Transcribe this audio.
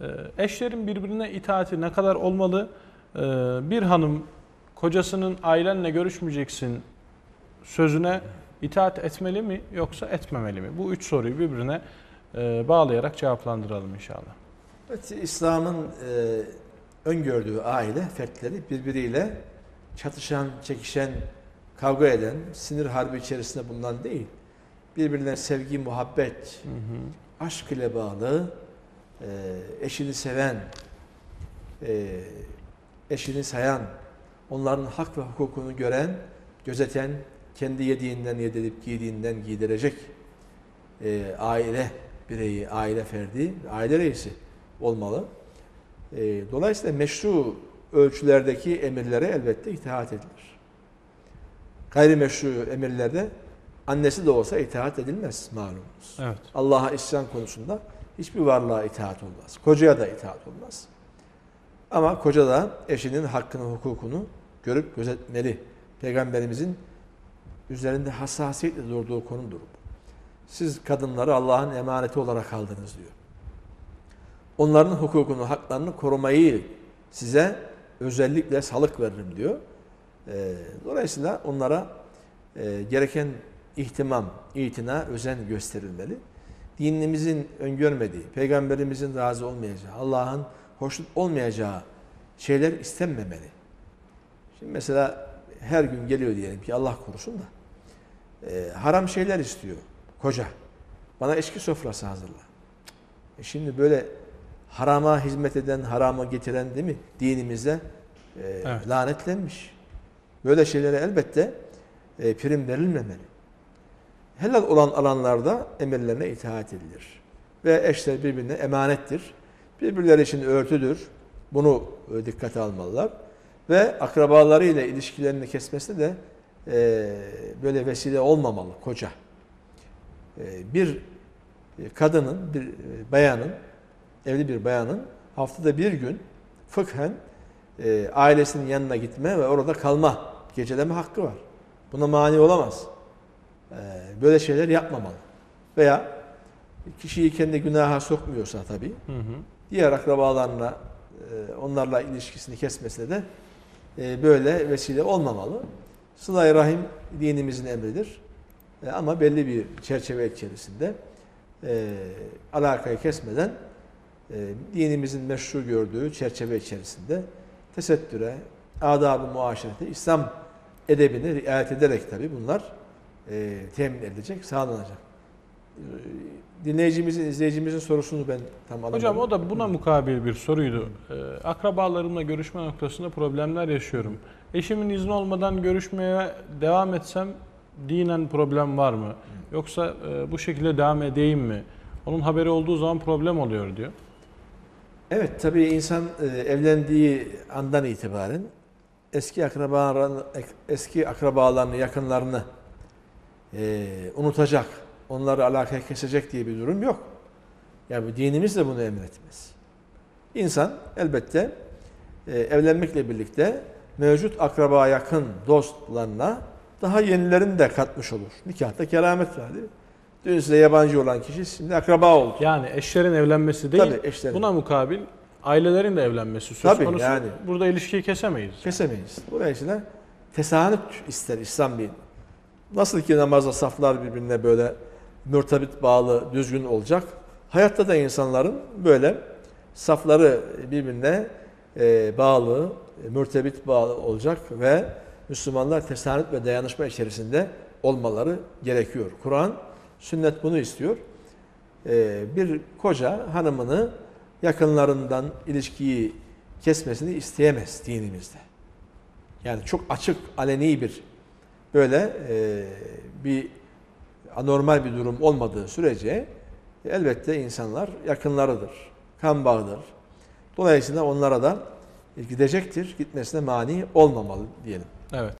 Ee, eşlerin birbirine itaati ne kadar olmalı? Ee, bir hanım kocasının ailenle görüşmeyeceksin sözüne itaat etmeli mi yoksa etmemeli mi? Bu üç soruyu birbirine e, bağlayarak cevaplandıralım inşallah. Evet, İslam'ın e, öngördüğü aile fertleri birbiriyle çatışan, çekişen, kavga eden, sinir harbi içerisinde bulunan değil. Birbirine sevgi, muhabbet, Hı hı. aşk ile bağlı, e, eşini seven, e, eşini sayan, onların hak ve hukukunu gören, gözeten, kendi yediğinden yedirip giydiğinden giydirecek e, aile bireyi, aile ferdi, aile reisi olmalı. E, dolayısıyla meşru ölçülerdeki emirlere elbette itaat edilir. Gayrimeşru emirlerde annesi de olsa itaat edilmez malumunuz. Evet. Allah'a isyan konusunda hiçbir varlığa itaat olmaz. Kocaya da itaat olmaz. Ama koca da eşinin hakkını, hukukunu görüp gözetmeli. Peygamberimizin üzerinde hassasiyetle durduğu konudur bu. Siz kadınları Allah'ın emaneti olarak aldınız diyor. Onların hukukunu, haklarını korumayı size özellikle salık veririm diyor. Ee, Dolayısıyla onlara e, gereken ihtimam, itina, özen gösterilmeli. Dinimizin öngörmediği, peygamberimizin razı olmayacağı, Allah'ın hoşnut olmayacağı şeyler istenmemeli. Şimdi mesela her gün geliyor diyelim ki Allah korusun da e, haram şeyler istiyor koca. Bana eşki sofrası hazırla. E şimdi böyle harama hizmet eden, harama getiren değil mi dinimizde e, Evet. lanetlenmiş. Böyle şeylere elbette e, prim verilmemeli. Helal olan alanlarda emirlerine itaat edilir. Ve eşler birbirine emanettir. Birbirleri için örtüdür. Bunu e, dikkate almalılar. Ve akrabalarıyla ilişkilerini kesmesi de e, böyle vesile olmamalı koca. E, bir kadının, bir e, bayanın, evli bir bayanın haftada bir gün fıkhen e, ailesinin yanına gitme ve orada kalma, geceleme hakkı var. Buna mani olamaz. E, böyle şeyler yapmamalı. Veya kişiyi kendi günaha sokmuyorsa tabii, Hı hı. diğer akrabalarına e, onlarla ilişkisini kesmesine de e, böyle vesile olmamalı. Sıla-i Rahim dinimizin emridir. E, Ama belli bir çerçeve içerisinde alakayı kesmeden dinimizin meşru gördüğü çerçeve içerisinde tesettüre, adab-ı muaşerete, İslam edebine riayet ederek tabi bunlar e, temin edilecek, sağlanacak. E, dinleyicimizin, izleyicimizin sorusunu ben tam alamadım. Hocam o da buna mukabil bir soruydu. Ee, akrabalarımla görüşme noktasında problemler yaşıyorum. Eşimin izni olmadan görüşmeye devam etsem dinen problem var mı? Yoksa e, bu şekilde devam edeyim mi? Onun haberi olduğu zaman problem oluyor diyor. Evet tabii insan e, evlendiği andan itibaren eski akrabalarını, eski akrabalarını, yakınlarını e, unutacak, onları alakayı kesecek diye bir durum yok. Yani bu dinimiz de bunu emretmez. İnsan elbette e, evlenmekle birlikte mevcut akraba yakın dostlarına daha yenilerini de katmış olur. Nikahta keramet var değil mi? Dün size yabancı olan kişi şimdi akraba oldu. Yani eşlerin evlenmesi değil, Tabii eşlerin. buna mukabil ailelerin de evlenmesi söz Tabii, konusu. yani. Burada ilişkiyi kesemeyiz. Kesemeyiz. Dolayısıyla tesanüt ister İslam bir. Nasıl ki namazda saflar birbirine böyle mürtabit bağlı, düzgün olacak. Hayatta da insanların böyle safları birbirine e, bağlı, mürtebit bağlı olacak ve Müslümanlar tesanüt ve dayanışma içerisinde olmaları gerekiyor. Kur'an, sünnet bunu istiyor. E, bir koca hanımını yakınlarından ilişkiyi kesmesini isteyemez dinimizde. Yani çok açık, aleni bir böyle e, bir anormal bir durum olmadığı sürece elbette insanlar yakınlarıdır, kan bağıdır. Dolayısıyla onlara da gidecektir, gitmesine mani olmamalı diyelim. Evet.